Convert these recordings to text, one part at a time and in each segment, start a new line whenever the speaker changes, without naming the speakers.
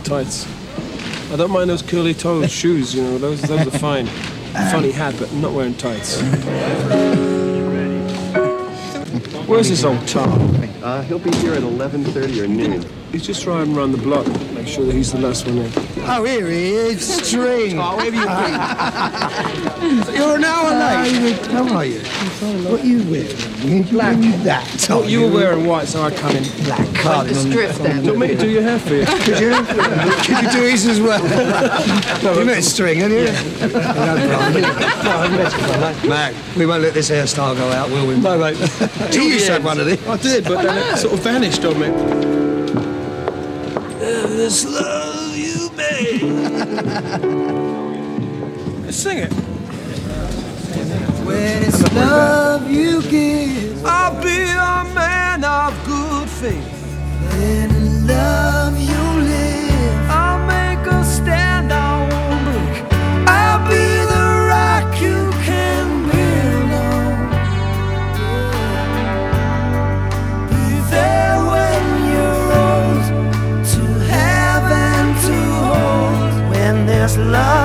tights. I don't mind those curly toes shoes, you know, those, those are fine. Funny hat, but not wearing tights. Where's this old Tom?
Uh, he'll be here at 11.30 or noon.
He's just trying to run the block, make sure that he's the last one in.
Oh, here he is, String.
oh, where have you been?
You're an hour late. How are you? What are you wearing? Black. That.
Oh, you were wearing white, so I come in black.
Like
the strip, then.
Do you want me to do your hair for you?
Could you? Could you do his as well? no, you met String, didn't you? Yeah. no Mac, we won't let this hairstyle go out, will we?
No, mate.
you used have one of these.
I did, but then it sort of vanished on me
this love you made.
Sing it.
When it's love you give. love.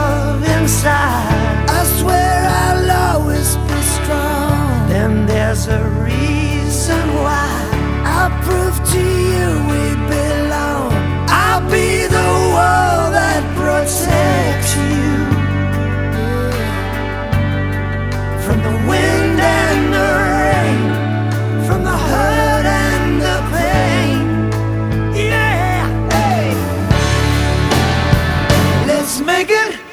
make it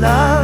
love.